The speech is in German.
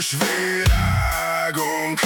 Beschweragung